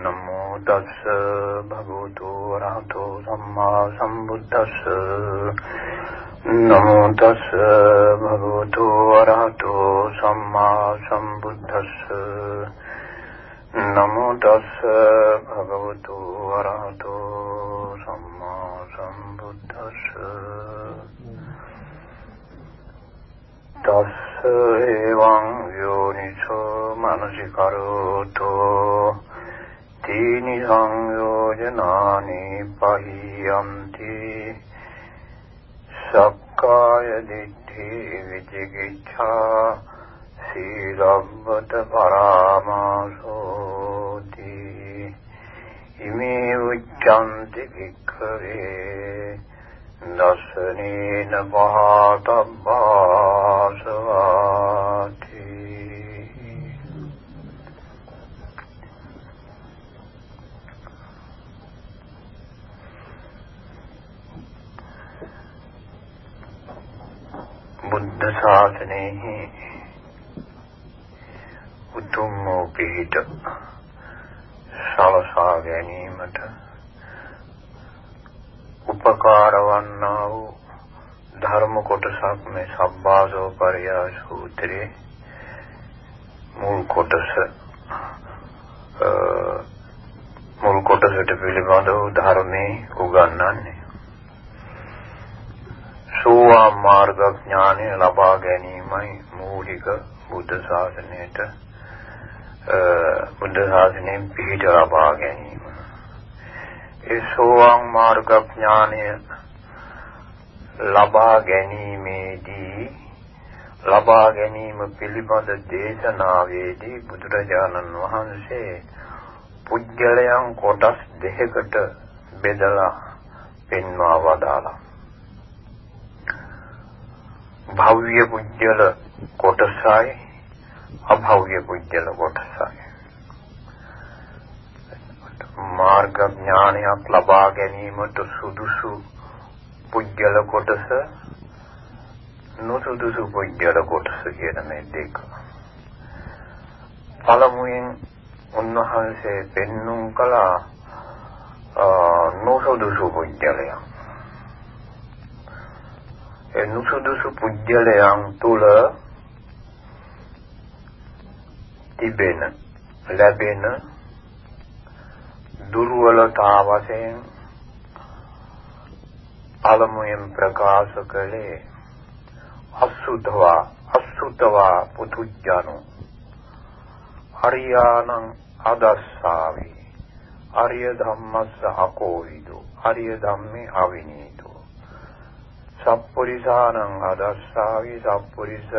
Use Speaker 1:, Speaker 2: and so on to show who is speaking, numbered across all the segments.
Speaker 1: නමෝ තස්ස භගවතු වරහතෝ සම්මා සම්බුද්දස්ස. නමෝ තස්ස භගවතු වරහතෝ සම්මා සම්බුද්දස්ස. නමෝ තස්ස භගවතු වරහතෝ සම්මා සම්බුද්දස්ස. තස්ස එවං යෝනිසෝ මනසිකරෝතෝ තීනි සංයෝජනානි පහියන්ති සක්කාය දිට්ඨි විචිකිච්ඡා සීලබ්බත පරාමාසෝති ඉමේ උච්ඡන්ති වික්ඛවේ දසනේන පහතබ්බාසවාති බුද්ධ ශාසනයේ උතුම් වූ පිහිට සලසා ගැනීමට උපකාර වන්නා වූ ධර්ම කොටසක් මේ සබ්බාසෝ පරියා සූත්‍රයේ මුල් කොටස මුල් කොටසට පිළිබඳව ධර්මයේ උගන්වන්නේ. සෝවාන් මාර්ග ඥානය ලබා ගැනීමයි මූලික බුද්ධ ශාසනයට බුද්ධ ශාසනයෙන් පිහිට ලබා ගැනීම. ඒ සෝවාන් මාර්ග ඥානය ලබා ගැනීමේදී ලබා ගැනීම පිළිබඳ දේශනාවේදී බුදුරජාණන් වහන්සේ පුජ්‍යලයන් කොටස් දෙකකට බෙදලා පෙන්වා වදාළා. භව්‍ය පුජ්‍යල කොටසයි අභව්‍ය පුජ්‍යල කොටසයි. මාර්ග ඥානයක් ලබා ගැනීමට සුදුසු පුජ්‍යල කොටස නොසුදුසු පුජ්‍යල කොටස කියන මේ දෙක. පළමුවෙන් උන්වහන්සේ පෙන්눔 කළා නොසුදුසු පුජ්‍යලයක්. නුසුදුසු පුජ්‍යලයන් තුල තිබෙන ලැබෙන දුර්වලතා වශයෙන් අලමුයෙන් ප්‍රකාශ කළේ අසුතවා අසුතවා පුතුජනෝ. හරියානං අදස්සාවි. ආර්ය ධම්මස්ස අකෝවිදෝ. ආර්ය ධම්මේ අවිනීතෝ. සප්පුරිසානං අදස්සාවි සප්පුරිස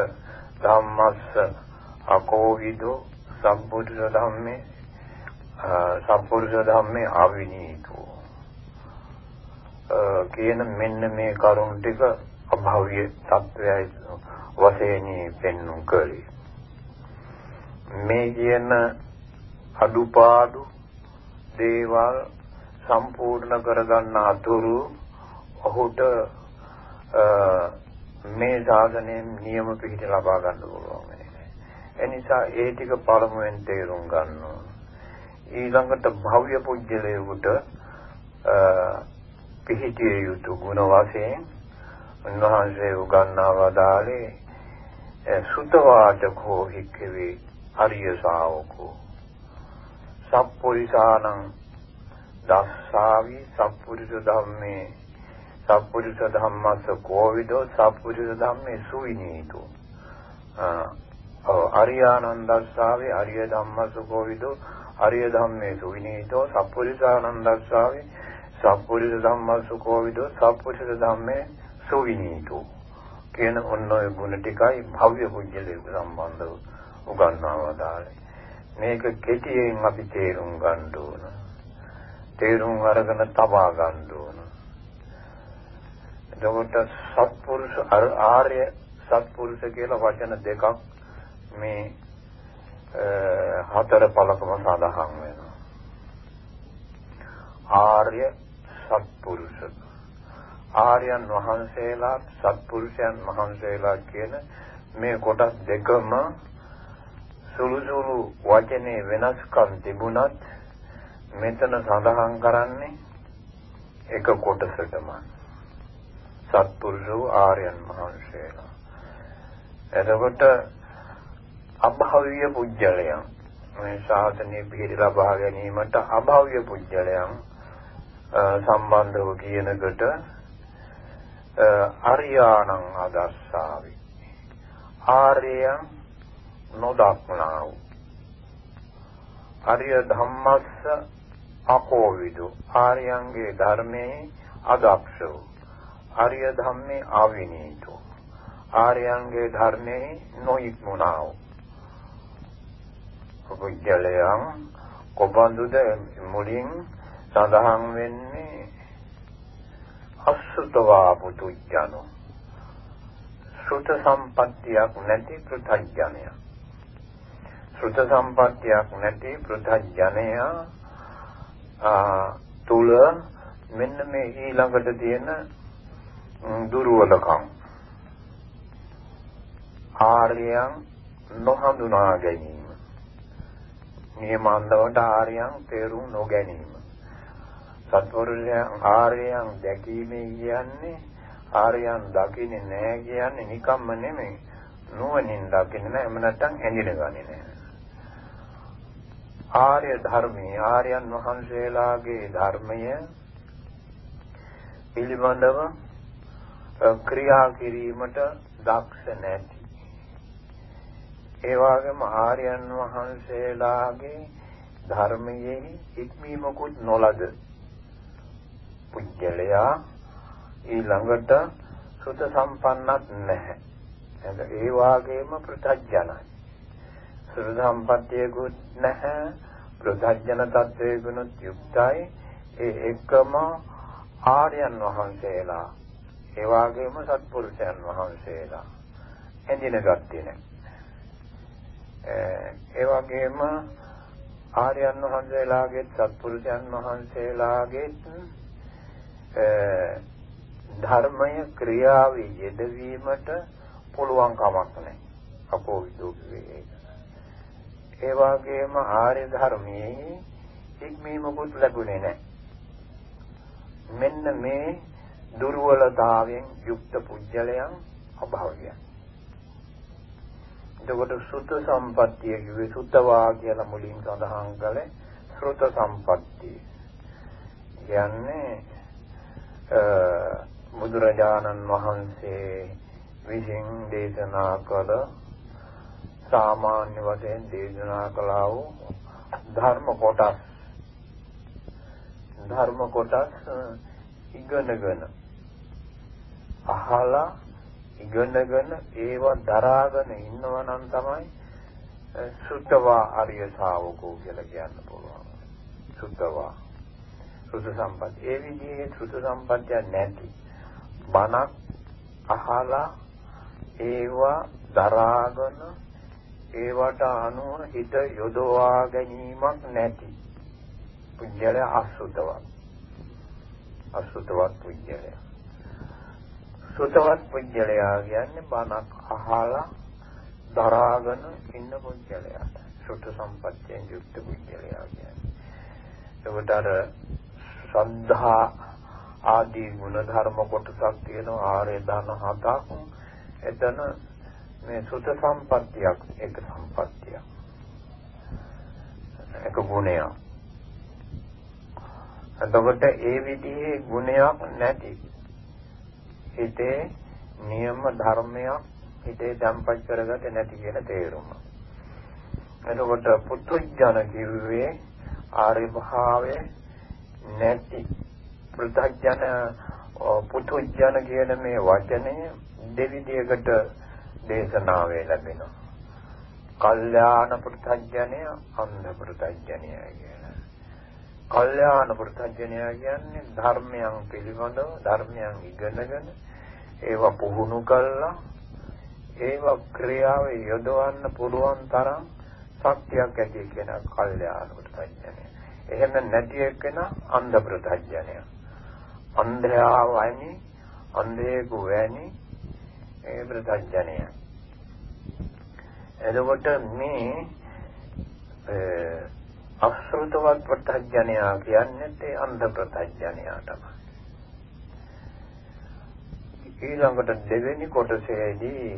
Speaker 1: ධම්මස්ස අකෝවිදෝ සම්බුද්ධ ධම්මේ සම්පුරුෂ ධම්මේ අවිනීතෝ. කියන මෙන්න මේ කරුණ ටික අභව්‍ය තත්වයයි වශයෙන් පෙන්වු කළේ මේ කියන අඩුපාඩු දේවල් සම්පූර්ණ කරගන්න අතුරු ඔහුට මේ සාධනයෙන් නියම පිහිට ලබා ගන්න පුළුවන් වෙන්නේ. එනිසා ඒ ටික පළමුවෙන් තේරුම් ගන්න ඕන. ඊළඟට භව්‍ය පුජ්‍යලයකට පිහිටිය යුතු ගුණ වශයෙන් උන්වහන්සේ උගන්වා වදාළේ සුතවාචකෝ හික්කවේ අරිය ශාවකෝ සප්පුරිසානං දස්සාවි සප්පුරිස ධම්මේ සප්පුරිස ධම්මස්ස කෝවිදෝ සප්පුරිස ධම්මේ සුවිනීතෝ අරියානන්දස්සාවේ අරිය ධම්මස්ස කෝවිදෝ අරිය ධම්මේසු විනීතෝ සප්පුරිසානන්දස්සාවේ සප්පුරිස ධම්මස්ස කෝවිදෝ සප්පුරිස ධම්මේ සුවිනීතෝ කියන ඔන්න ඔය ගුණ ටිකයි භව්‍ය පුජ්‍යලේක සම්බන්ධව උගන්වනවා වදාළේ. මේක කෙටියෙන් අපි තේරුම් ගන්න ඕන. තේරුම් අරගෙන තබා ගන්න ඕන. එතකොට සත්පුරුෂ ආර්ය සත්පුරුෂ කියලා වචන දෙකක් මේ හතර පළකම සඳහන් වෙනවා. ආර්ය සත්පුරුෂ ආර්යයන් වහන්සේලා සත්පුරුෂයන් වහන්සේලා කියන මේ කොටස් දෙකම සුළු සුළු වචනේ වෙනස්කම් තිබුණත් මෙතන සඳහන් කරන්නේ එක කොටසටම සත්පුරුෂෝ ආර්යයන් වහන්සේලා. එතකොට අභාව්‍ය පුජ්‍යලයන් මේ ශාසනය පිළිද ලබා ගැනීමට අභාව්‍ය පුජ්‍යලයන් සම්බන්ධව කියනකොට අරියාණං අදස්සාවි. ආර්යයන් නොදක්නා වූ. ආර්ය ධම්මස්ස අකෝවිදු. ආර්යයන්ගේ ධර්මයේ අදක්ෂ වූ. ආර්ය ධම්මේ ආවිනීතු. ආර්යයන්ගේ ධර්මයේ නොඉක්මුණා වූ පුජ්‍යලයන් කොබඳුද මුලින් සඳහන් වෙන්නේ අසුතවා පුතුජනෝ සුත සම්පත්තියක් නැති පෘථග්ජනය සුත සම්පත්තියක් නැති පෘථග්ජනය තුල මෙන්න මේ ඊළඟට තියෙන දුර්වලකම්. ආර්යයන් නොහඳුනා ගැනීම. නියමන්දවට ආර්යයන් තේරුම් නොගැනීම. සත්වරුන් ආර්යයන් දැකීමේ කියන්නේ ආර්යයන් දකින්නේ නැහැ කියන්නේ නිකම්ම නෙමෙයි. නුවණින් දකින්නේ නැහැ එම නැත්තම් ඇඳින ගන්නේ නැහැ ආර්ය ධර්මයේ ආර්යයන් වහන්සේලාගේ ධර්මය පිළිබඳව ක්‍රියා කිරීමට දක්ෂ නැති ඒ වගේම ආර්යයන් වහන්සේලාගේ ධර්මයේ ඉක්මීමකුත් නොලද පුජ්‍යලයා ඊළඟට සුත සම්පන්නත් නැහැ. ඒ වාගේම ප්‍රත්‍යඥයි. සුත සම්පත්තියකුත් නැහැ. ප්‍රත්‍යඥ තත්වයකුත් යුක්තයි. ඒ එකම ආර්යයන් වහන්සේලා ඒ වාගේම සත්පුරුෂයන් වහන්සේලා එදින ගත්තේ නැහැ. ඒ වගේම ආර්යයන් වහන්සේලාගේ සත්පුරුෂයන් වහන්සේලාගේ ධර්මය ක්‍රියාවේ යෙදවීමට පුළුවන් කමක් නැහැ. අපෝ විදෝකේ. ඒ වගේම ආර්ය ධර්මයේ ඉක්මීමකුත් ලැබුණේ නැහැ. මෙන්න මේ දුර්වලතාවයෙන් යුක්ත පුජ්‍යලයන් අභාව්‍යයි. එතකොට සුත සම්පත්තිය කිව්වේ සුතවා කියලා මුලින් සඳහන් කළේ ශ්‍රුත සම්පත්තිය. කියන්නේ බුදුරජාණන් වහන්සේ විසින් දේශනා කළ සාමාන්‍ය වශයෙන් දේශනා කළා වූ ධර්ම කොටස් ධර්ම කොටස් ඉගෙනගෙන අහලා ඉගෙනගෙන ඒව දරාගෙන ඉන්නවා නම් තමයි සුත්තවා ආර්ය ශාවකෝ කියලා කියන්න පුළුවන්. සුත්තවා සුත සම්පත්. ඒ විදිහේ සුත සම්පත්තිය නැති බණක් අහලා ඒවා දරාගෙන ඒවට අනුව හිත යොදවා ගැනීමක් නැති පුජ්‍යල අසුතවත් අසුතවත් පුජ්‍යලය. සුතවත් පුජ්‍යලයා කියන්නේ බණක් අහලා දරාගෙන ඉන්න පුජ්‍යලයාට සුත සම්පත්තියෙන් යුක්ත පුජ්‍යලයා කියන්නේ එතකොට අර ශ්‍රද්ධා ආදී ගුණ ධර්ම කොටසක් තියෙනවා ආර්ය ධන හතක්. එතන මේ සුත සම්පත්තියක් එක සම්පත්තියක්. එක ගුණයක්. එතකොට ඒ විදිහේ ගුණයක් නැති හිතේ නියම ධර්මයක් හිතේ දම්පත් කරගත නැති කියන තේරුම. එතකොට පුත්‍ත්‍ජන කිව්වේ ආර්ය භාවයේ නැති පෘථග්ජන පුතුජන කියන මේ වචනය දෙවිදියකට දේශනාවේ ලැබෙනවා. කල්යාණ පෘථග්ජනය අන්ධ පෘථග්ජනය කියන. කල්යාණ පෘථග්ජනය කියන්නේ ධර්මයන් පිළිබඳව ධර්මයන් ඉගෙනගෙන ඒවා පුහුණු කළා ඒවා ක්‍රියාවේ යොදවන්න පුළුවන් තරම් ශක්තියක් ඇති කියන කල්යාණ පෘථග්ජනය. එහෙම නැති එකන අන්ධ ප්‍රත්‍යඥය. අන්ධයා වයිනි අන්ධයෙකු වැනි ඒ ප්‍රත්‍යඥය. එතකොට මේ අසෘතවත් ප්‍රත්‍යඥයා කියන්නේ ඒ අන්ධ ප්‍රත්‍යඥයා තමයි. ඊළඟට දෙවෙනි කොටසේදී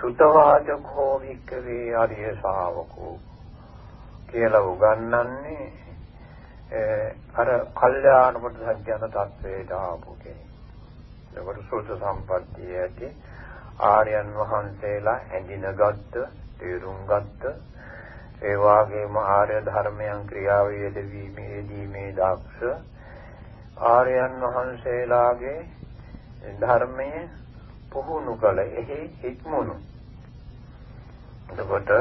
Speaker 1: සුතවාචකෝ වික්කවේ ආර්ය ශාවකෝ කියලා උගන්වන්නේ අර කල්යාණ කොට සත්‍යන තත්වයට ආපු කෙනෙක්. ඒකට සෝත සම්පත්තිය ඇති ආර්යයන් වහන්සේලා ඇඳිනගත්ත, තේරුම් ගත්ත ඒ වගේම ආර්ය ධර්මයන් ක්‍රියාවේ යෙදවීමේදී මේ දක්ෂ ආර්යයන් වහන්සේලාගේ ධර්මයේ පුහුණු කළ එහි හික්මුණු. එතකොට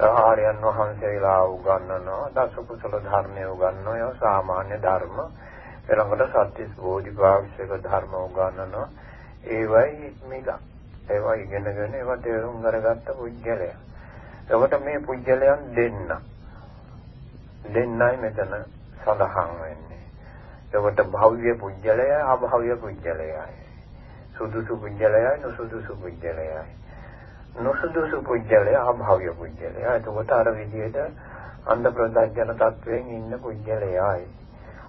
Speaker 1: ආර්යයන් වහන්සේලා උගන්වනවා දස කුසල ධර්මය උගන්වනවා සාමාන්‍ය ධර්ම. ඊළඟට සත්‍විස් බෝධිපාක්ෂික ධර්ම උගන්වනවා. ඒවයි හික්මිලා ඒවා ඉගෙනගෙන ඒවා තේරුම් අරගත්ත පුජ්‍යලයා එතකොට මේ පුජ්‍යලයන් දෙන්න දෙන්නයි මෙතන සඳහන් වෙන්නේ එතකොට භව්‍ය පුජ්‍යලයයි අභව්‍ය පුජ්‍යලයයි සුදුසු පුජ්‍යලයයි නුසුදුසු පුජ්‍යලයයි නුසුදුසු පුජ්‍යලය අභාව්‍ය පුජ්‍යලය. එතකොට අර විදිහට අන්ධ ප්‍රදර්ශන තත්වයෙන් ඉන්න පුජ්‍යලයයි.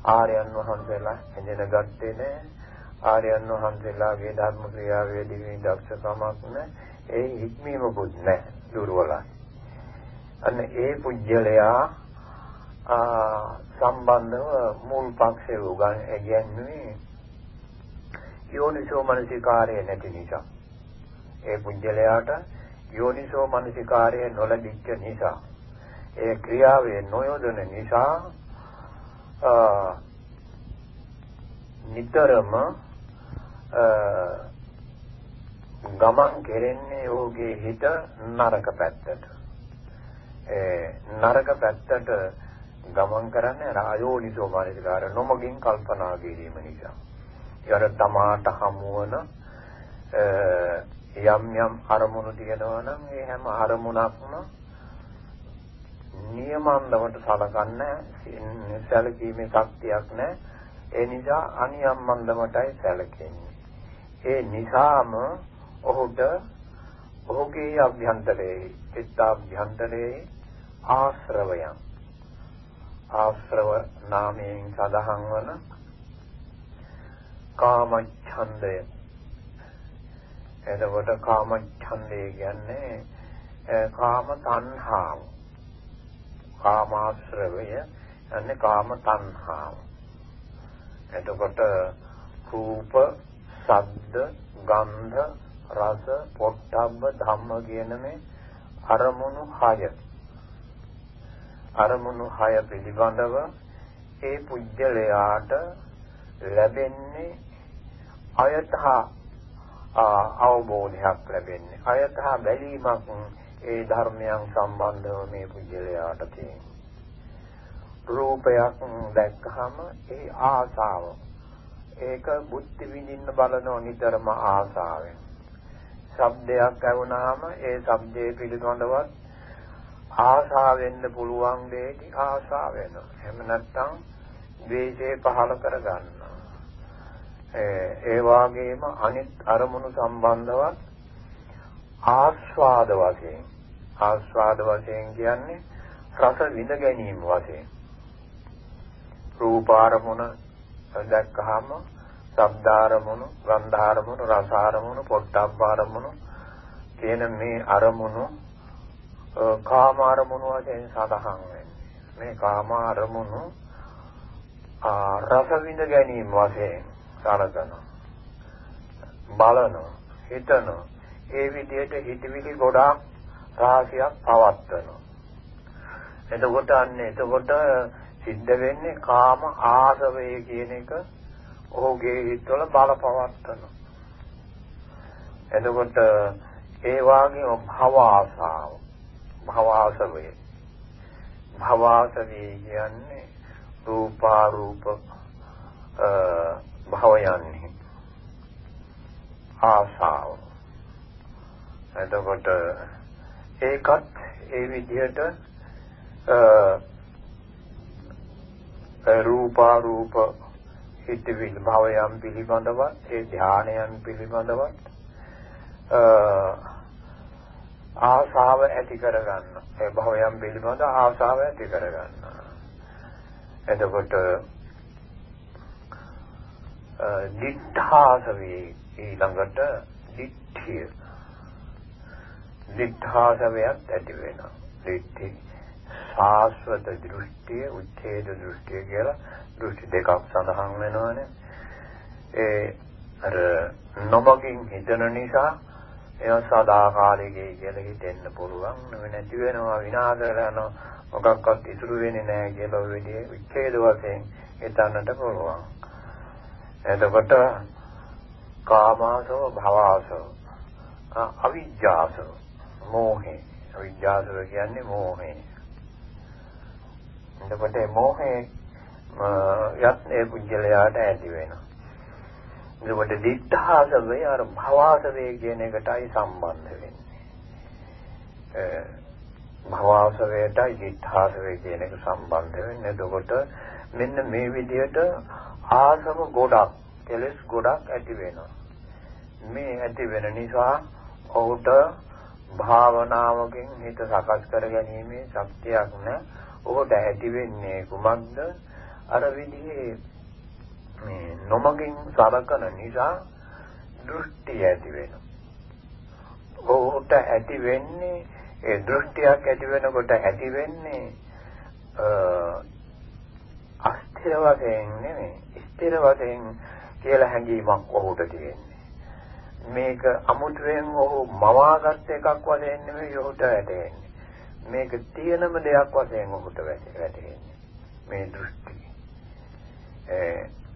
Speaker 1: ආර්යයන් වහන්සේලා එඳෙන ගත්තේ නෑ. ආර්යයන් වහන්සේලාගේ ධර්ම ක්‍රියාවේදී මේ දක්ෂකමක් නෑ. ඒ හික්මීමකුත් නෑ. දුර්වලයි. අන්න ඒ පුජ්‍යලයා සම්බන්ධව මුල් පක්ෂය උගන් කියන්නේ යෝනිසෝ මනසිකාරය නැති නිසා ඒ පුජ්‍යලයාට යෝනිසෝ මනසිකාරය නොලැබිච්ච නිසා ඒ ක්‍රියාවේ නොයොදන නිසා නිතරම ගමන් කෙරෙන්නේ ඔහුගේ හිත නරක පැත්තට. ඒ නරක පැත්තට ගමන් කරන්නේ රායෝනිසෝ මානසිකාර නොමගින් කල්පනා කිරීම නිසා. ඊට තමාට හමුවන යම් යම් අරමුණු තියෙනවා නම් ඒ හැම අරමුණක්ම නියමන්දමට සලකන්නේ සැලකීමේ ශක්තියක් නැහැ. ඒ නිසා අනියම්මන්දමටයි සැලකෙන්නේ. ඒ නිසාම ඔහුට ඔහුගේ අභ්‍යන්තරයේ චිත්තාභ්‍යන්තරයේ ආශ්‍රවයන් ආශ්‍රව නාමයෙන් සඳහන් වන කාමච්ඡන්දය එතකොට කාම ඡන්දය කියන්නේ කාම තණ්හාව. කාමාශ්‍රවය කියන්නේ කාම තණ්හාව. එතකොට රූප, ශබ්ද, ගන්ධ, රස, පොට්ටබ්බ ධම්ම කියන මේ අරමුණු හය. අරමුණු හය පිළිබඳව ඒ පුජ්‍යලයාට ලැබෙන්නේ අයතහ අවබෝධයක් ලැබෙන්නේ. අයතහ බැලීමක් ඒ ධර්මයන් සම්බන්ධව මේ පුජ්‍යලයාට තියෙනවා. රූපයක් දැක්කහම ඒ ආසාව. ඒක බුද්ධ විඳින්න බලනෝ නිතරම ආසාවෙන්. ශබ්දයක් ඇහුණාම ඒ ශබ්දයේ පිළිබඳවත් ආසාවෙන්න පුළුවන් දෙයක ආසාව වෙනවා. එහෙම නැත්නම් ද්වේෂය පහළ කරගන්න. ඒ වාගේම අනිත් අරමුණු සම්බන්ධවත් ආස්වාද වශයෙන් ආස්වාද වශයෙන් කියන්නේ රස විඳ ගැනීම වශයෙන් රූපාරමුණ දැක්කහම ශබ්දාරමුණු ගන්ධාරමුණු රසාරමුණු පොට්ටබ්බාරමුණු කියන මේ අරමුණු කාම අරමුණු වශයෙන් සඳහන් වෙන්නේ. මේ කාම අරමුණු රස විඳ ගැනීම වශයෙන් සලකනවා. බලනවා හිතනවා. ඒ විදිහට හිතවිලි ගොඩාක් රාශියක් පවත්වනවා. එතකොට අන්නේ එතකොට සිද්ධ වෙන්නේ කාම ආසවය කියන එක ඔහුගේ හිතවල බලපවත්වනවා එතකොට ඒ වාගේ භව ආසාව භව ආසවය භව ආසවය කියන්නේ රූපාරූප භවයන්හි ආසාව. එතකොට ඒකත් ඒ විදිහට රූපා රූප හිතවිලි භවයන් පිළිබඳව ඒ ධානයන් පිළිබඳව ආසාව ඇති කරගන්න. ඒ භවයන් පිළිබඳ ආසාව ඇති කරගන්න. එතකොට දිඨාසවේ ඊළඟට දිඨිය දිඨාසවයක් ඇති වෙනවා. දිඨි සාස්වත දෘෂ්ටිය, උච්ඡේද දෘෂ්ටිය කියලා දෘෂ්ටි දෙකක් සඳහන් වෙනවානේ. ඒ අර නොමගින් හිතන නිසා එයා සදාකාලිකයි කියලා හිතෙන්න පුළුවන්. නැති වෙනවා විනාශ කරනවා මොකක්වත් ඉතුරු වෙන්නේ නැහැ කියලා ඔය විදිහේ විච්ඡේද වශයෙන් හිතන්නට පුළුවන්. එතකොට කාමාසව භවසව අවිජ්ජාසව මෝහේ අවිජ්ජාසව කියන්නේ මෝහේ. එතකොට මෝහේ යත් ඒ පුජ්‍යලයාට ඇති වෙනවා. එතකොට දිඨාසවේ අර භවාසවේ කියන එකටයි සම්බන්ධ වෙන්නේ. භවාසවයටයි දිඨාසවේ කියන එක සම්බන්ධ වෙන්නේ. එතකොට මෙන්න මේ විදිහට ආසම ගොඩක්, කෙලස් ගොඩක් ඇති වෙනවා. මේ ඇති වෙන නිසා ඔහුට භාවනාවකින් හිත සකස් කර ගැනීමේ ශක්තියක් නැ. ඔහුට ඇති වෙන්නේ කුමක්ද? අර විදිහේ මේ නොමගින් සලකන නිසා දෘෂ්ටි ඇති වෙනවා. ඔහුට ඇති වෙන්නේ ඒ දෘෂ්ටියක් ඇති වෙනකොට ඇති වෙන්නේ අස්ථිර වශයෙන් නෙමෙයි ස්ථිර වශයෙන් කියලා හැඟීමක් ඔහුට තියෙන්නේ. මේක අමුතුවෙන් ඔහු මවාගත් එකක් වශයෙන් නෙමෙයි ඔහුට වැටෙන්නේ. මේක තියෙනම දෙයක් වශයෙන් ඔහුට වැටෙන්නේ. මේ දෘෂ්ටි.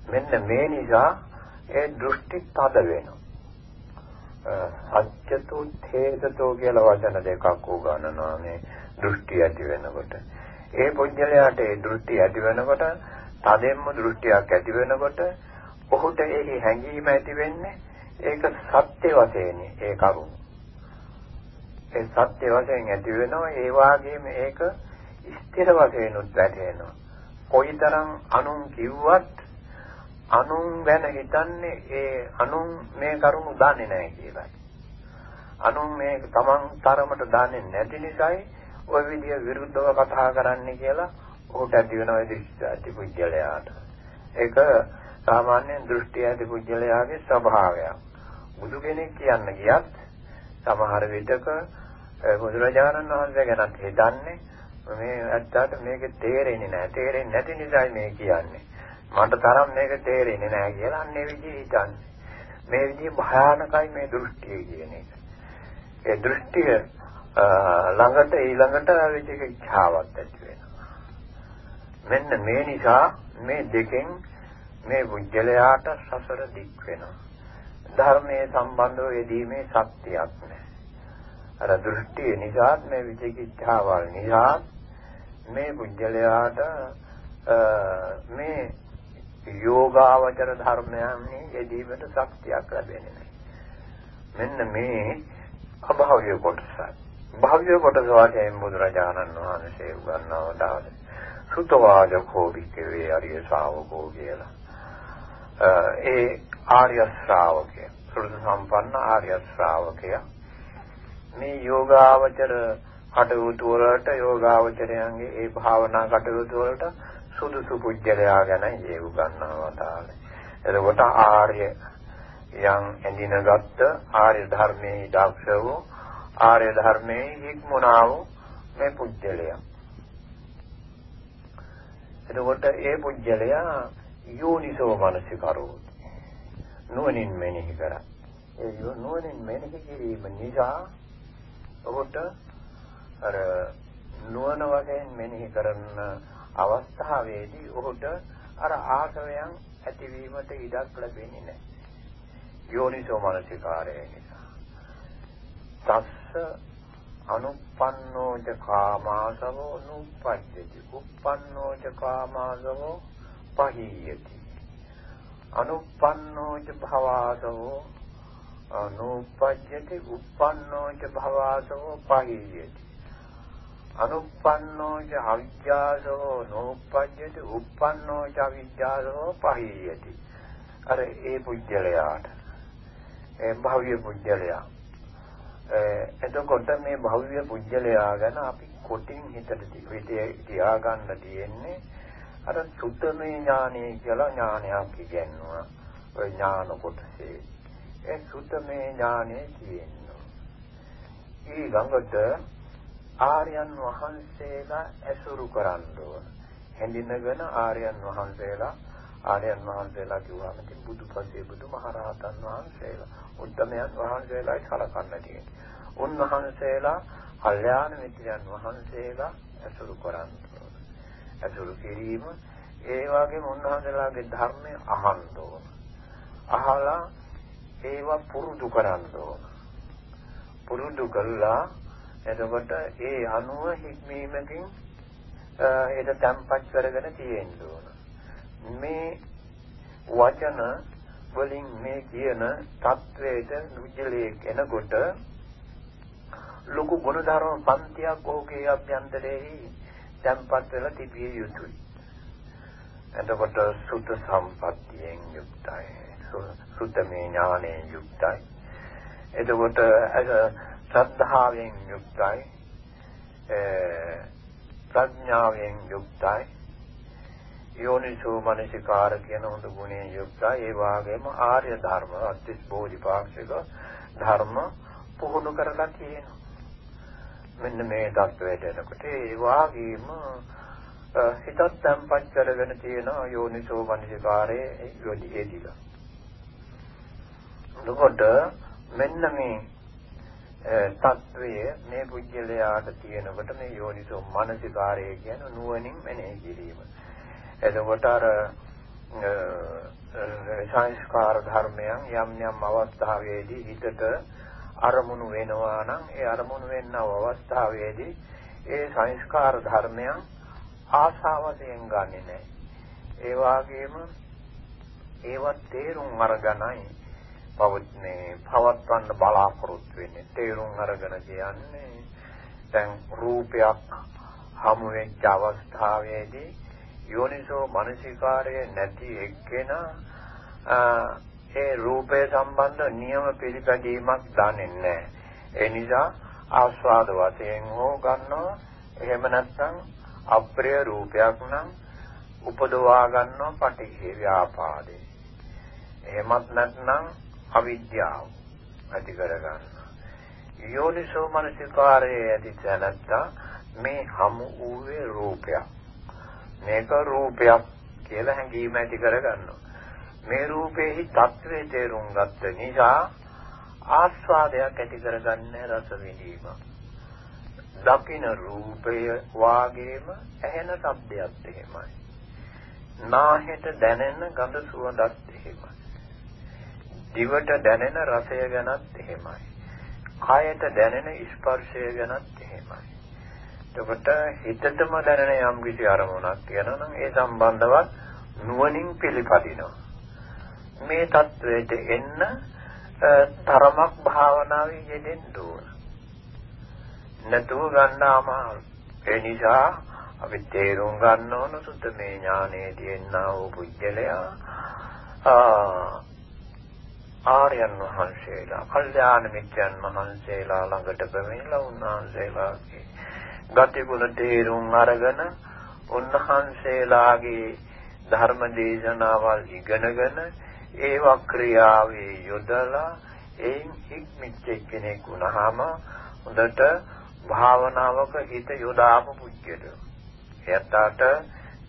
Speaker 1: මෙන්න මේ නිසා ඒ දෘෂ්ටි තද වෙනවා. සත්‍යතෝ ථේතතෝ කියලා වචන දෙකක් උගන්වනවා මේ දෘෂ්ටි ඇති වෙනකොට. ඒ පුජ්‍යලයට ඒ දෘෂ්ටි ඇති වෙනකොට තදෙන්ම දෘෂ්ටියක් ඇති වෙනකොට ඔහුට ඒ හැඟීම ඇති වෙන්නේ ඒක සත්‍ය වශයෙන් ඒ කරුණ. ඒ සත්‍ය වශයෙන් ඇති වෙනවා ඒ වාගේම ඒක ස්ථිර වශයෙන් උත් වැටෙනවා. කොයිතරම් අනුන් කිව්වත් අනුන් ගැන හිතන්නේ ඒ අනුන් මේ කරුණු දන්නේ නැහැ කියලා. අනුන් මේ තමන් තරමට දන්නේ නැති නිසායි ওই විදිය විරුද්ධව කතා කරන්නේ කියලා ඔහුට ඇති වෙන දෘෂ්ටි පුජ්‍යලයාට. ඒක සාමාන්‍යයෙන් දෘෂ්ටි ඇති පුජ්‍යලයාගේ ස්වභාවයක්. බුදු කෙනෙක් කියන්න ගියත් සමහර විටක බුදුරජාණන් වහන්සේ ගැනත් හිතන්නේ මේ ඇත්තට මේක තේරෙන්නේ නැහැ. තේරෙන්නේ නැති නිසායි මේ කියන්නේ. මට තරම් මේක තේරෙන්නේ නැහැ කියලා අන්නේ විදිහ හිතන්නේ. මේ විදිහ භයානකයි මේ දෘෂ්ටිය කියන එක. ඒ දෘෂ්ටිය ළඟට ඊළඟට විචිකිච්ඡාවක් ඇති වෙනවා. මෙන්න මේ නිසා මේ දෙකෙන් මේ බුද්ධලයාට සසර දික් වෙනවා. ධර්මයේ සම්බන්ධව යෙදීමේ ශක්තියක් නැහැ. අර දෘෂ්ටිය නිසා මේ විචිකිච්ඡාවල් නිසා මේ බුද්ධලයාට මේ යෝගාවචර ධර්මයන්හි යෙදීමට ශක්තියක් ලැබෙන්නේ නැහැ. මෙන්න මේ අභාව්‍ය කොටස. භාව්‍ය කොටස වශයෙන් බුදුරජාණන් වහන්සේ උගන්වව දාන සුතවාදකෝ විකේ ආර්ය ශ්‍රාවකෝ කියලා. ඒ ආර්ය ශ්‍රාවකය, සුරුද සම්පන්න ආර්ය ශ්‍රාවකය මේ යෝගාවචර කටයුතු වලට යෝගාවචරයන්ගේ ඒ භාවනා කටයුතු වලට සුදුසු පුජ්‍යලයා ගැන ඒ උගන්වනවා තාලේ. එතකොට ආර්ය යම් ඇඳිනගත්ත ආර්ය ධර්මයේ දක්ෂ වූ ආර්ය ධර්මයේ හික්මුණා වූ මේ පුජ්‍යලයා. එතකොට ඒ පුජ්‍යලයා යෝනිසෝ මනසිකරෝ නුවණින් මෙනෙහි කරා. ඒ නුවණින් මෙනෙහි කිරීම නිසා ඔබට අර නුවණ වශයෙන් මෙනෙහි කරන අවස්ථාවේදී ඔහුට අර ආශ්‍රවයන් ඇතිවීමට ඉඩක් ලැබෙන්නේ නැහැ. යෝනිසෝ මනසිකාරය නිසා. තස්ස අනුප්පන්නෝ ච කාමාසවෝ නුප්පජ්ජති. උප්පන්නෝ ච කාමාසවෝ පහීයති. අනුප්පන්නෝ ච භවාසවෝ අනුප්පජ්ජති. උප්පන්නෝ ච භවාසවෝ පහීයති. අනුප්පන්නෝ ච අවිජ්ජාසෝ නෝපජ්ජති උප්පන්නෝ ච අවිජ්ජාසෝ පහීයති අර ඒ පුජ්‍යලයාට ඒ භව්‍ය පුජ්‍යලයා එතකොට මේ භව්‍ය පුජ්‍යලයා ගැන අපි කොටින් හිතට තියාගන්න තියෙන්නේ අර සුත්තමේ ඥානය කියලා ඥානයක් ඉගෙනුවා. ඔය ඥාන කොටසේ. ඒ සුත්තමේ ඥානය තියෙනවා. ඊළඟට ආර්යයන් වහන්සේලා ඇසුරු කරන්න ඕන. හැඳිනගෙන ආර්යයන් වහන්සේලා ආර්යයන් වහන්සේලා කිව්වම ඉතින් බුදුපසේ බුදුමහරහතන් වහන්සේලා උත්තමයන් වහන්සේලායි සලකන්න තියෙන්නේ. උන්වහන්සේලා කල්යාණ මිත්‍රයන් වහන්සේලා ඇසුරු කරන්න ඇසුරු කිරීම ඒ වගේම උන්වහන්සේලාගේ ධර්මය අහන්න ඕන. අහලා ඒවා පුරුදු කරන්න ඕන. පුරුදු කළා එතකොට ඒ අනුව හික්මීමකින් ඒක තැම්පත් කරගෙන තියෙන්න ඕන. මේ වචන වලින් මේ කියන தത്വයට නුජලයේ කෙනකොට ලොකු ගුණධර්ම පන්තියක් ඕකේ අභ්‍යන්තරයේ තැම්පත් වෙලා තිබිය යුතුයි. එතකොට සුත සම්පත්තියෙන් යුක්තයි. සුතමේ ඥානයෙන් යුක්තයි. එතකොට ශ්‍රද්ධාවෙන් යුක්තයි. ප්‍රඥාවෙන් යුක්තයි. යෝනිසෝ මනසිකාර කියන හොඳ ගුණයෙන් යුක්තයි. ඒ වගේම ආර්ය ධර්ම අත්‍යස් බෝධිපාක්ෂික ධර්ම පුහුණු කරලා තියෙනවා. මෙන්න මේ தත්වයට එනකොට ඒ වගේම හිතත් තැම්පත් කරගෙන තියෙන යෝනිසෝ මනසිකාරයේ යොදීලා. එතකොට මෙන්න මේ තත්වය මේ පුජ්‍යලයාට තියෙනකොට මේ යෝනිසෝ මනසිකාරය කියන නුවණින් මෙනෙහි කිරීම. එතකොට අර සංස්කාර ධර්මයන් යම් යම් අවස්ථාවේදී හිතට අරමුණු වෙනවා නම් ඒ අරමුණු වෙන්නව අවස්ථාවේදී ඒ සංස්කාර ධර්මයන් ආශාවයෙන් ගන්නෙ නැහැ. ඒ වාගේම ඒවත් තේරුම් අරගෙනයි පවත්නේ පවත්වන්න බලාපොරොත්තු වෙන්නේ. තේරුම් අරගෙන කියන්නේ දැන් රූපයක් හමු වෙච්ච අවස්ථාවේදී යෝනිසෝ මනසිකාරය නැති එක්කෙනා ඒ රූපය සම්බන්ධ නියම පිළිපැදීමක් දන්නේ නැහැ. ඒ නිසා ආස්වාද වශයෙන් හෝ ගන්නවා. එහෙම නැත්නම් අප්‍රිය රූපයක් නම් උපදවා ගන්නවා පටිඝේ ව්‍යාපාදේ. එහෙමත් නැත්නම් අවිද්‍යාව ඇති කර ගන්නවා. යෝනිසෝ මනසිකාරයේ ඇති තැනත්තා මේ හමු වූවේ රූපයක්. මේක රූපයක් කියලා හැඟීම ඇති කර ගන්නවා. මේ රූපේහි తත්වේ තේරුම් ගත්ත නිසා ආස්වාදයක් ඇති කරගන්න රස විඳීම. දකින රූපය වාගේම ඇහෙන ශබ්දයක් එහෙමයි. නාහෙට දැනෙන ගඳ සුවඳත් එහෙමයි. දිවට දැනෙන රසය ගැනත් එහෙමයි. කයට දැනෙන ස්පර්ශය ගැනත් එහෙමයි. එතකොට හිතටම දැනෙන යම් කිසි අරමුණක් තියෙනවා නම් ඒ සම්බන්ධව නුවණින් පිළිපදිනවා. මේ தത്വයට එන්න තරමක් භාවනාවේ යෙදෙන්න ඕන. නැතුව ගන්න අමාරු. ඒ නිසා අපි තේරුම් ගන්න ඕන සුද්ධ මේ ඥානයේ තියෙනා වූ පුජ්‍යලයා ආ ආර්යයන් වහන්සේලා, කල්යාණ මිත්‍යයන් වහන්සේලා ළඟට පැමිණලා උන්වහන්සේලාගේ ගතිගුණ තේරුම් අරගෙන උන්වහන්සේලාගේ ධර්ම දේශනාවල් ඉගෙනගෙන ඒ වක්‍රියාවේ යොදලා එයින් හික්මිච්ච කෙනෙක් වුණාම හොඳට භාවනාවක හිත යොදාපු පුජ්‍යද. එයාට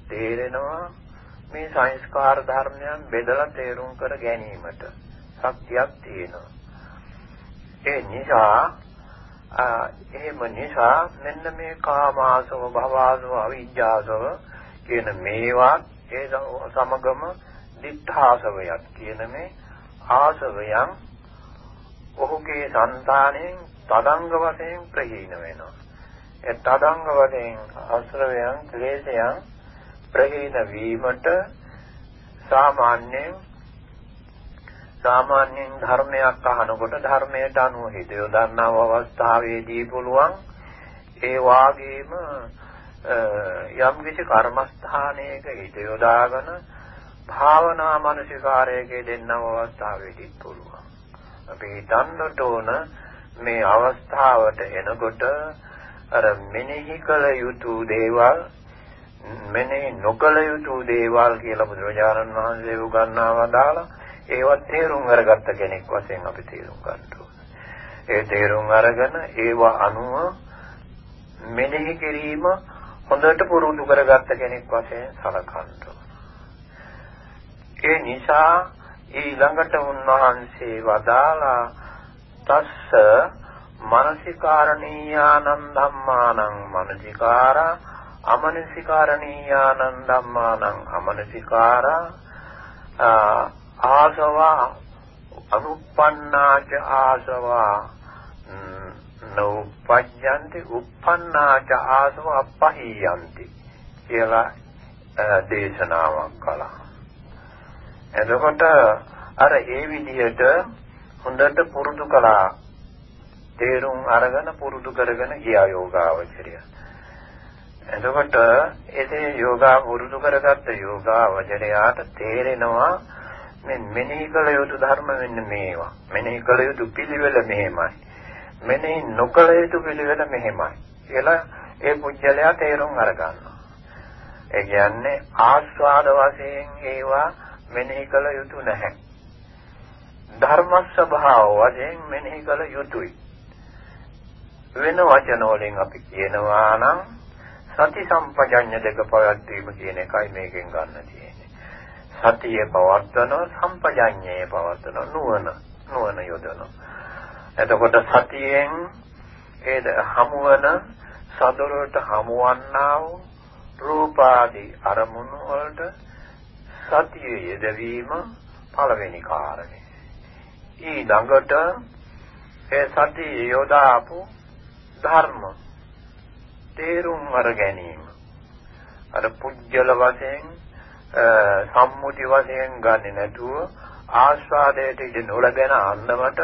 Speaker 1: තේරෙනවා මේ සංස්කාර ධර්මයන් බෙදලා තේරුම් කර ගැනීමට ශක්තියක් තියෙනවා. ඒ නිසා එහෙම නිසා මෙන්න මේ කාමාසව භවසව අවිජ්ජාසව කියන මේවා ඒ සමගම දිඨාසවයක් කියන මේ ආසවයන් ඔහුගේ సంతාණයෙන් තදංග වශයෙන් ප්‍රහීන වෙනවා. ඒ තදංග වශයෙන් ආශ්‍රවයන් ක්ලේශයන් ප්‍රහීන වීමට සාමාන්‍යයෙන් සාමාන්‍යයෙන් ධර්මයක් අහනකොට ධර්මයට අනුව හිත යොදන්නව අවස්ථාවේදී පුළුවන් ඒ වාගේම යම් කිසි කර්මස්ථානයක හිත යොදාගෙන භාවනා මානසිකාරයේ දෙන්නව අවස්ථාවේදී පුළුවන්. අපි හිතන්නට ඕන මේ අවස්ථාවට එනකොට අර මෙනෙහි කළ යුතු දේවල් මෙනෙහි නොකළ යුතු දේවල් කියලා බුදුරජාණන් වහන්සේ උගන්වා දාලා ඒවත් තේරුම් අරගත්ත කෙනෙක් වශයෙන් අපි තේරුම් ගන්න ඒ තේරුම් අරගෙන ඒවා අනුව මෙනෙහි කිරීම හොඳට පුරුදු කරගත්ත කෙනෙක් වශයෙන් සලකන්න ඒ නිසා ඊළඟට උන්වහන්සේ වදාලා තස්ස මනසිකාරණීයානං ධම්මානං මනසිකාරා අමනසිකාරණීයානං ධම්මානං අමනසිකාරා ආසවා අනුප්පන්නාච ආසවා නෝපජ්ජන්ති උප්පන්නාච ආසව අපහියන්ති කියලා දේශනාවක් කළා. එතකොට අර ඒ විදිහට හොඳට පුරුදු කළා. තේරුම් අරගෙන පුරුදු කරගෙන ගියා යෝගාවචරය. එතකොට එසේ යෝගා පුරුදු කරගත්ත යෝගාවචරයාට තේරෙනවා මේ මෙනෙහි කළ යුතු ධර්ම මෙන්න මේවා. මෙනෙහි කළ යුතු පිළිවෙල මෙහෙමයි. මෙනෙහි නොකළ යුතු පිළිවෙල මෙහෙමයි. කියලා ඒ පුජ්‍යලයා තේරුම් අරගන්නවා. ඒ කියන්නේ ආස්වාද වශයෙන් ඒවා මෙනෙහි කළ යුතු නැහැ. ධර්ම ස්වභාව වශයෙන් මෙනෙහි කළ යුතුයි. වෙන වචන වලින් අපි කියනවා නම් සති සම්පජඤ්ඤ දෙක පවත්වීම කියන එකයි මේකෙන් ගන්න තියෙන්නේ. සතිය පවත්වන සම්පජඤ්ඤය පවත්වන නුවණ නුවණ යොදන. එතකොට සතියෙන් ඒ හමුවන සදරට හමුවන්නා වූ රූපාදී අරමුණු වලට සතිය යෙදවීම පළවෙනි කාරණය. ඊළඟට ඒ සතිය යොදාපු ධර්ම තේරුම් අර ගැනීම. අර පුජ්‍යල වශයෙන් සම්මුති වශයෙන් ගන්නේ නැතුව ආස්වාදයට ඉඳ නොලබන අන්නමට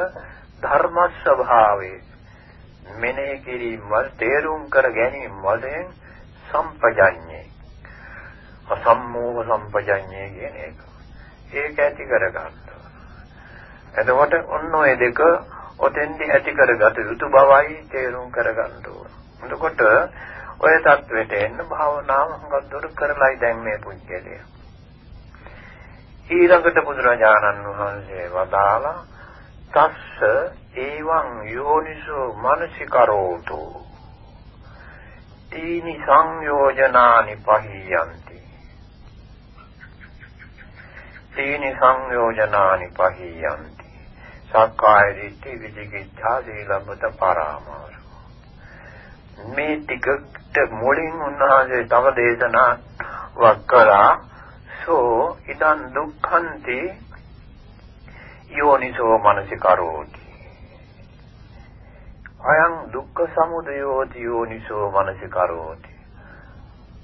Speaker 1: ධර්ම ස්වභාවයේ මෙනෙහි කිරීම තේරුම් කර ගැනීම වශයෙන් සම්පජඤ්ඤේ අසම්මෝහ සම්පජඤ්ඤේ කියන එක ඒක ඇති කර ගන්නවා එතකොට ඔන්න ඔය දෙක ඔතෙන්දී ඇති කරගත යුතු බවයි තේරුම් කරගන්න ඕන. එතකොට ඔය தത്വෙට එන්න භාවනාව හුඟක් දුර කරලයි දැන් මේ පුජ්‍යලිය. ඊළඟට බුදුරජාණන් වහන්සේ වදාලා තස්ස ඒවං යෝනිසෝ මනසිකරෝතු. තීනි සංයෝජනානි පහියන්ති. තීනි සංයෝජනානි පහියන්ති. සක්කාය දිට්ඨි විචිකිච්ඡා සීලබ්බත පරාමාස. මේ ටිකට මුලින් උන්වහන්සේ තව දේශනාවක් කළා. සෝ ඉදන් දුක්ඛන්ති යෝනිසෝ මනසිකරෝති අයං දුක්ඛ සමුදයෝති යෝනිසෝ මනසිකරෝති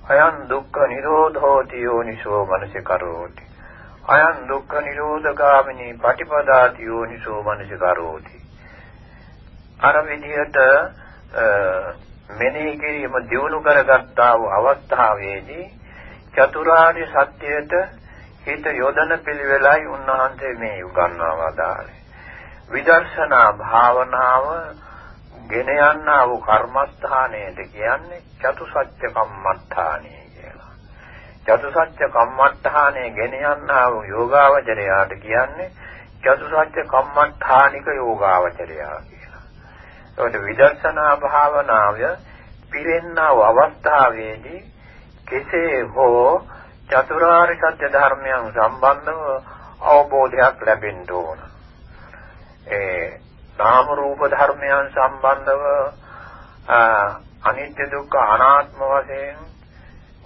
Speaker 1: අයං දුක්ඛ නිරෝධෝති යෝනිසෝ මනසිකරෝති අයං දුක්ඛ නිරෝධගාමිනී පටිපදාති යෝනිසෝ මනසිකරෝති අර විදිහට මෙනෙහි කිරීම දියුණු කරගත්තා වූ අවස්ථාවේදී චතුරාර්ය සත්‍යයට හිත යොදන පිළිවෙලයි උන්වහන්සේ මේ උගන්වා වදාළේ. විදර්ශනා භාවනාව ගෙන යන්නා වූ කර්මස්ථානයේද කියන්නේ චතුසත්‍ය කම්මස්ථානය කියලා. චතුසත්‍ය කම්මස්ථානයේ ගෙන යන්නා වූ යෝගාවචරයාට කියන්නේ චතුසත්‍ය කම්මස්ථානික යෝගාවචරයා ඒකට විදර්ශනා භාවනාව පිරෙන්නා වූ අවස්ථාවේදී කෙසේ හෝ චතුරාර්ය සත්‍ය ධර්මයන් සම්බන්ධව අවබෝධයක් ලැබෙන්න ඕන. ඒ නාම රූප ධර්මයන් සම්බන්ධව අනිත්‍ය දුක්ඛ අනාත්ම වශයෙන්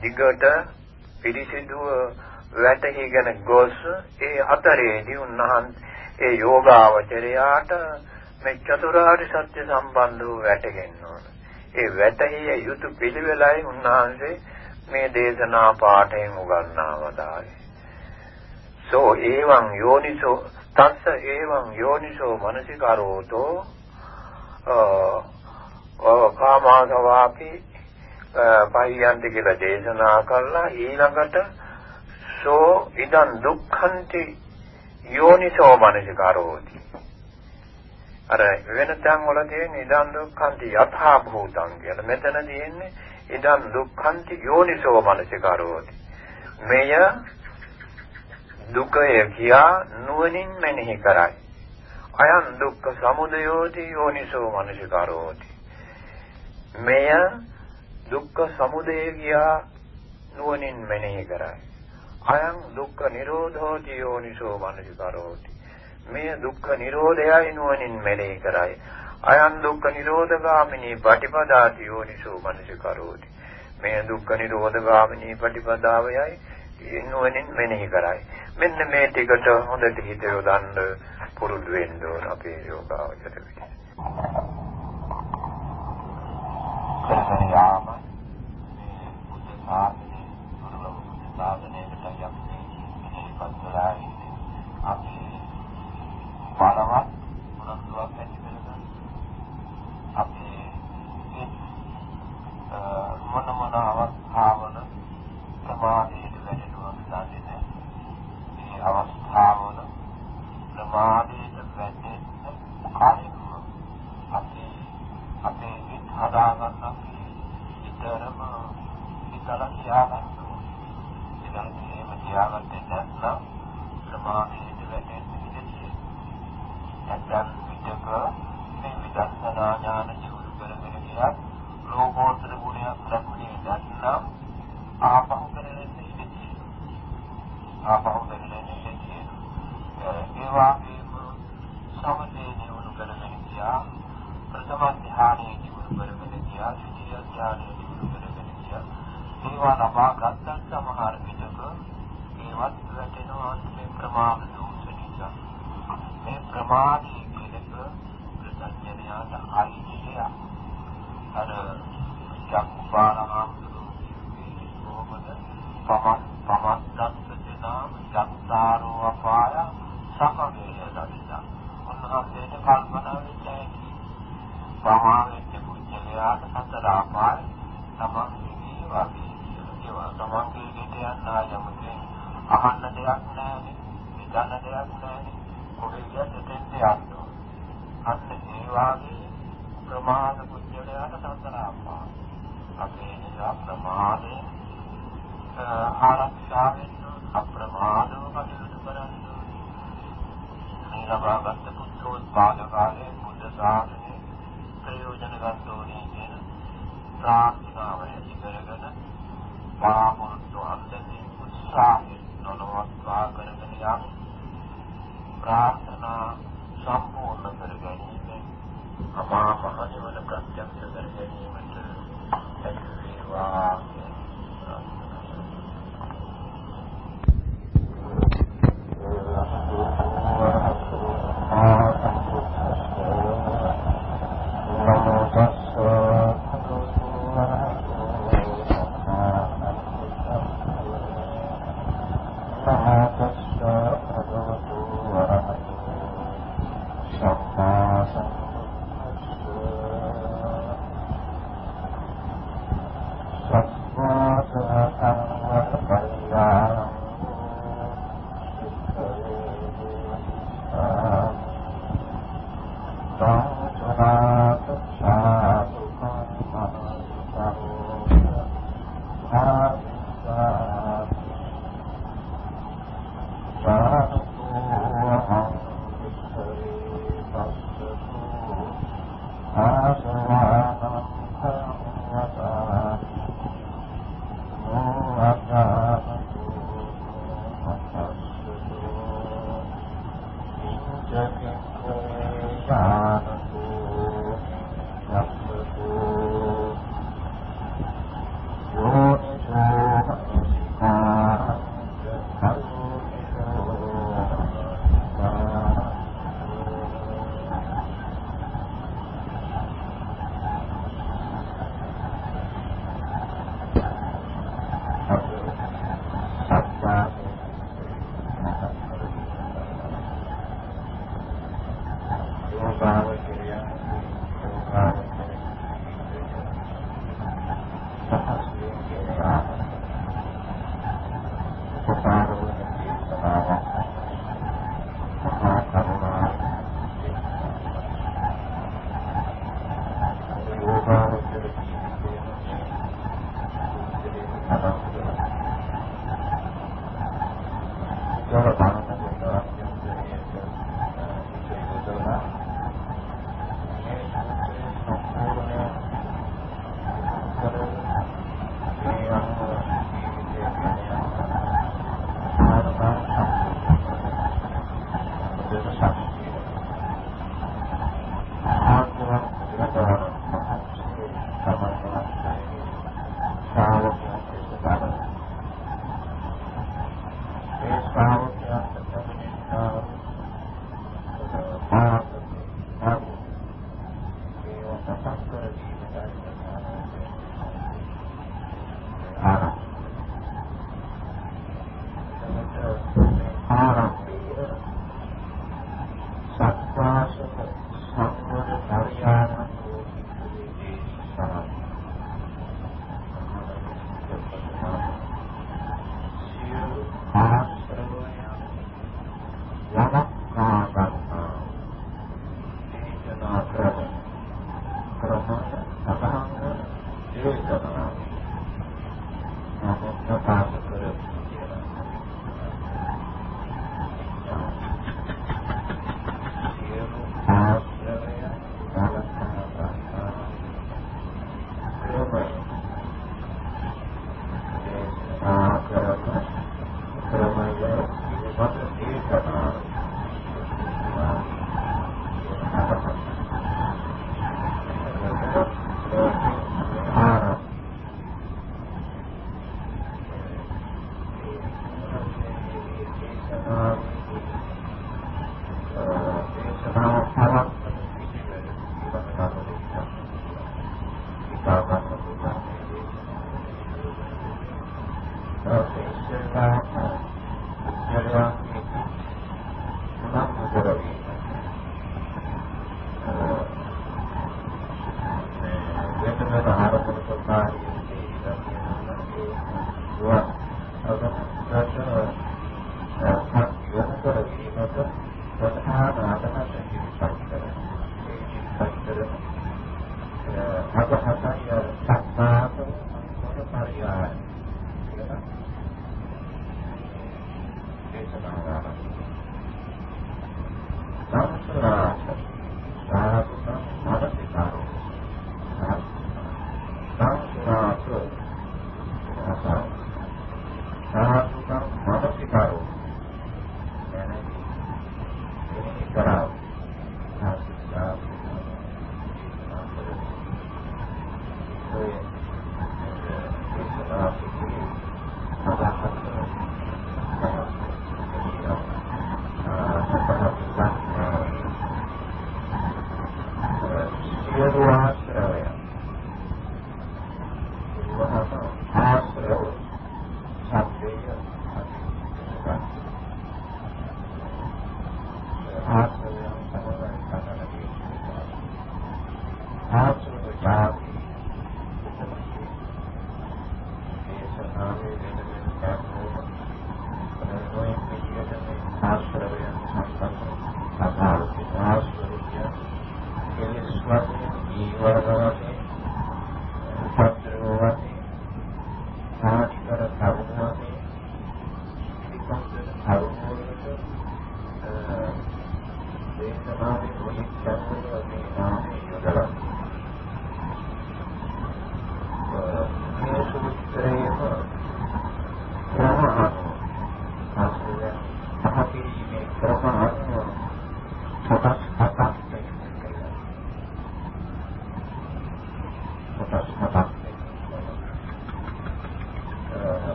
Speaker 1: දිගට පිළිසිදුව වැටහිගෙන ගොස් ඒ අතරේදී උන්වහන්සේ ඒ යෝගාවචරයාට මේ චතුරාර්ය සත්‍ය සම්බන්ධව වැටගෙන්න ඕන. ඒ වැටහිය යුතු පිළිවෙලයි උන්වහන්සේ මේ දේශනා පාඨයෙන් උගන්වා වදාළේ. සෝ එවං යෝනිසෝ තස්ස එවං යෝනිසෝ මනසිකාරෝතෝ අ කාමාසවාපි පහියන්ති කියලා දේශනා කළා ඊළඟට සෝ ඉදන් දුක්ඛන්ති යෝනිසෝ මනසිකාරෝති අර වෙන තැන් වල තියෙන ඉදන් දුක්ඛන්ති යථා භූතං කියලා. මෙතන තියෙන්නේ ඉදන් දුක්ඛන්ති යෝනිසෝ මනසිකාරෝති. මෙය දුකය කියා නුවණින් මෙනෙහි කරයි. අයං දුක්ඛ සමුදයෝති යෝනිසෝ මනසිකාරෝති. මෙය දුක්ඛ සමුදය කියා නුවණින් මෙනෙහි කරයි. අයං දුක්ඛ නිරෝධෝති යෝනිසෝ මනසිකාරෝති. මෙය දුක්ඛ නිරෝධයයි නුවණින් මෙනෙහි කරයි. අයං දුක්ඛ නිරෝධගාමිනී පටිපදාති යෝනිසෝ මනසිකාරෝති. මෙය දුක්ඛ නිරෝධගාමිනී පටිපදාවයයි නුවණින් මෙනෙහි කරයි. මෙන්න මේ ටිකට හොඳට හිත යොදන්න පුරුදු වෙන්න ඕන අපේ යෝගාවචර විදිහට. කරගෙන යාම මේ බුද්ධ ශාසනය දුර්ලභ බුද්ධ ශාසනයකට යම් ඉනිපත් වෙලා ඉන්නේ. අපි බලවත් උනන්දුවක් ඇති කරගන්න. අපි මොන මොන අවස්ථාවල සමාධියට වැඩෙනවා දන්නේ අවස්ථාවල ප්‍රමාදයට වැටෙන්න කලින්ම අපි අපේ හිත හදාගන්න අපි විතරම හිතලා තියාගන්න ඕනේ. ඉතින් එහෙම තියාගත්තේ නැත්නම් ප්‍රමාදයට වැටෙන්න ඉඩතියි. නැත්නම් විතක මේ විදර්ශනා ඥාන ජීවු කරගෙන ගියත් ලෝකෝත්තර ගුණයක් ලැබුණේ නැත්නම් ආපහු කරගෙන ඉඳී. ආපහු කරගෙන ඒ වගේම සමතේ දිනු කරගෙන ගියා ප්‍රථම ධ්‍යානයේ දිනු කරගෙන ගියා ද්විතීය ධ්‍යානයේ දිනු කරගෙන ගියා ඒවා ලබා ගත්තත් සමහර විටක ඒවත් වැටෙනවා මේ ප්‍රමාද දෝෂ නිසා මේ ප්‍රමාදී කියලක ප්‍රත්‍යඥයාට අයිතිය අර චක්පාරහම් කොහොමද පමත් පමත් දස්සචනාම චක්තාරෝ අපාය සමගය දරිතා. උන්වහන්සේට කල්පනා වෙච්ච හැකි. සමාවෙච්ච පුද්ගලයාට සතර අපාය තමන්ගේ වාගේ කියලා. තමන්ගේ ගෙට යන්න ආයමකේ අහන්න දෙයක් නැහැ. හිතන්න දෙයක් නැහැ. කොහේ ගියත් එතෙන්ට යන්න. අන්න ඒ වාගේ ප්‍රමාද පුද්ගලයාට සතර අපාය. අපේ නිසා ප්‍රමාදේ ආරක්ෂා වෙන්න අප්‍රමාදව කටයුතු කරන්න මේ ලබාගත් පුත්‍රෝත්පාද කාලයේ බුද්ධ ශාසනයේ ප්‍රයෝජන ගන්න ඕනේ කියන ප්‍රාර්ථනාව ඇති කරගෙන බලාපොරොත්තු අන්දමින් උත්සාහයෙන් නොනවත්වා කරගෙන යම් ප්‍රාර්ථනා සම්පූර්ණ කර ගැනීම අමා මහ නිවන ප්‍රත්‍යක්ෂ කර ගැනීමට හැකි වේවා Thank you.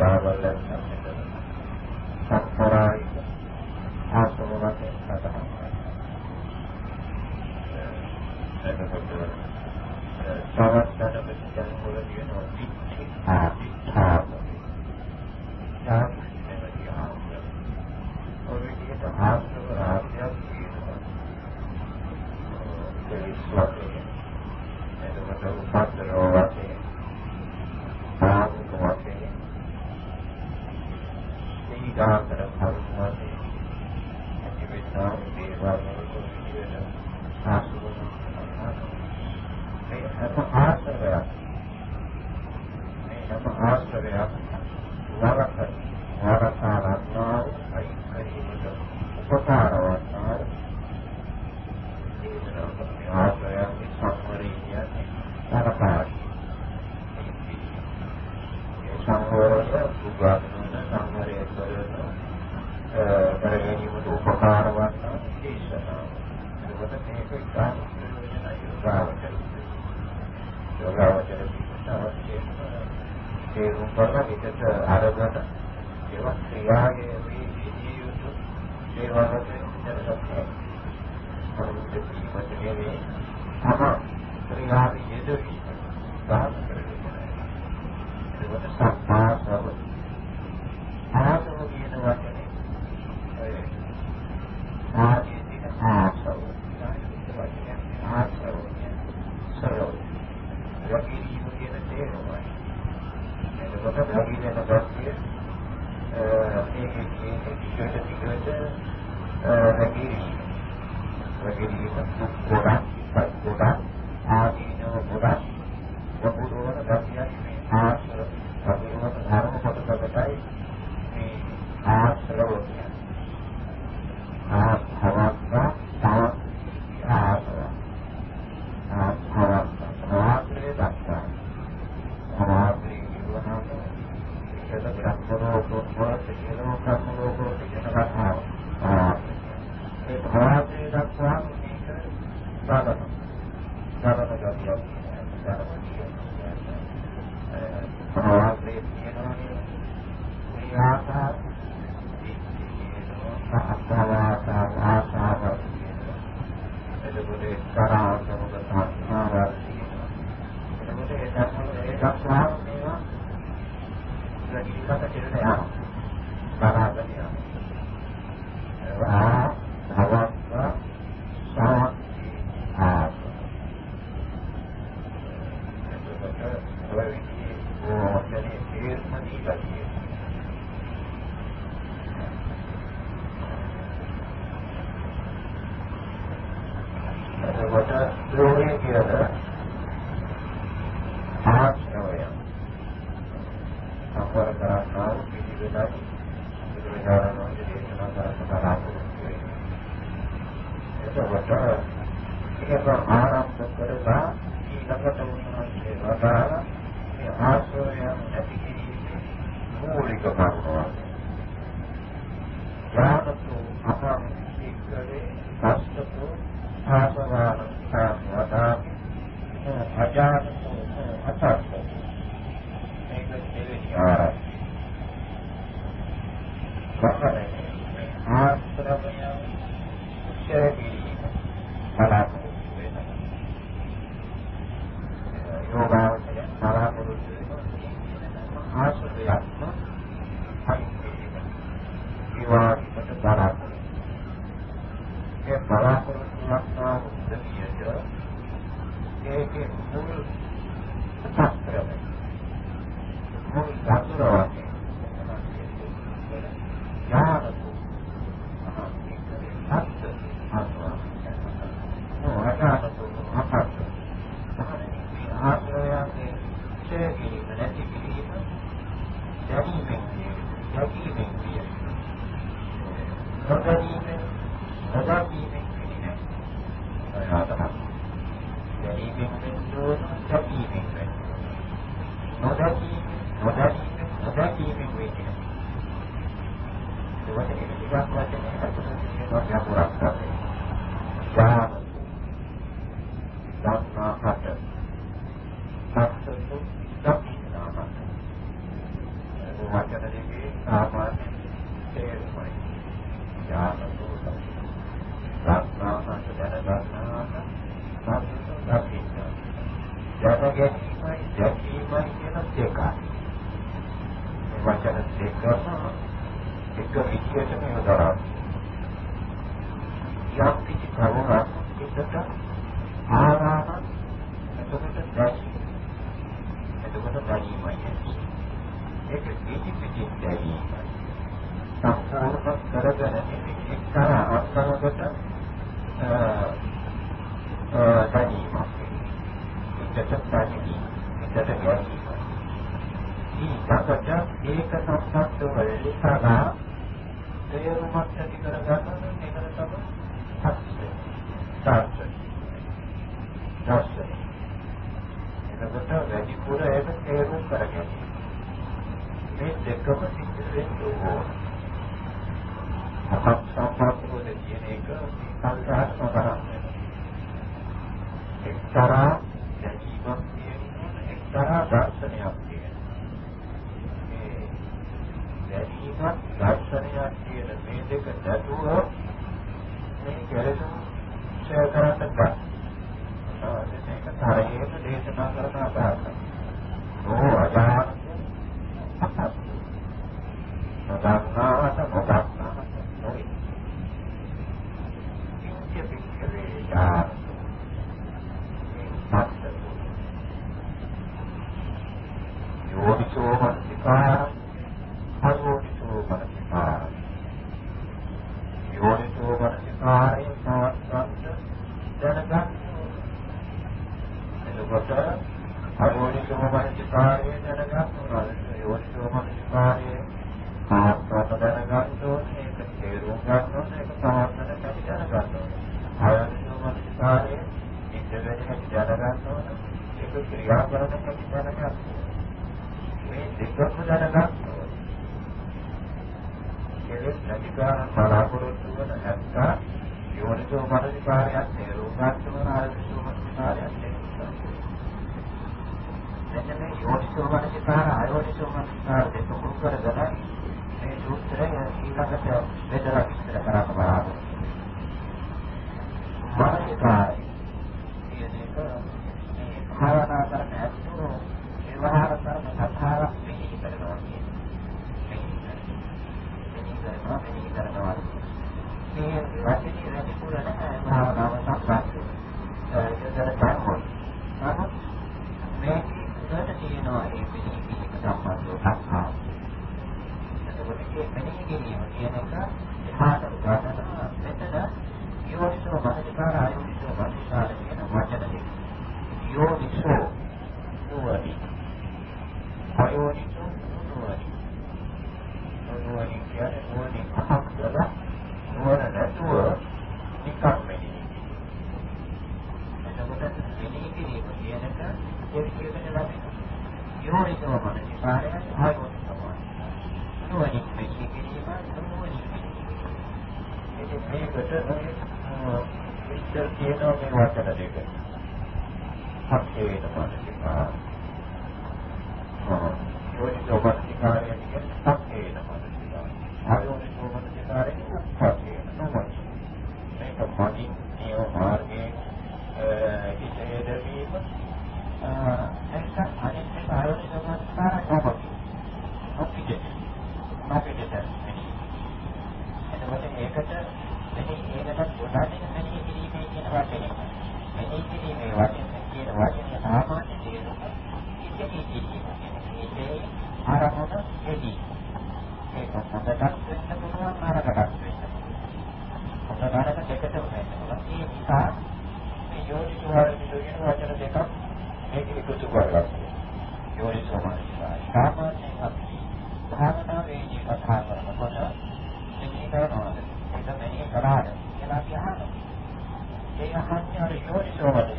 Speaker 2: ආසවාන
Speaker 1: Cô bác! आश्रमय පැතිරීම හිතට ගැටීම ඊටකට ඒක සත්‍යත්ව වලදී සදා තේරුමක් ඇති කරගන්න මේකට තමයි සත්‍ය සත්‍ය සත්‍ය එතකොට වැඩිපුර ඒක තේරුම් කරගන්න මේ දෙකම සිද්ධ වෙන්න ඕන
Speaker 2: කතා කරනකොට මෙනෙහි කරනවාද? ඒක මෙනෙහි කරාද කියලා කියහම. ඒ අහන්නේ අර යෝනිසෝවද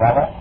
Speaker 2: Father.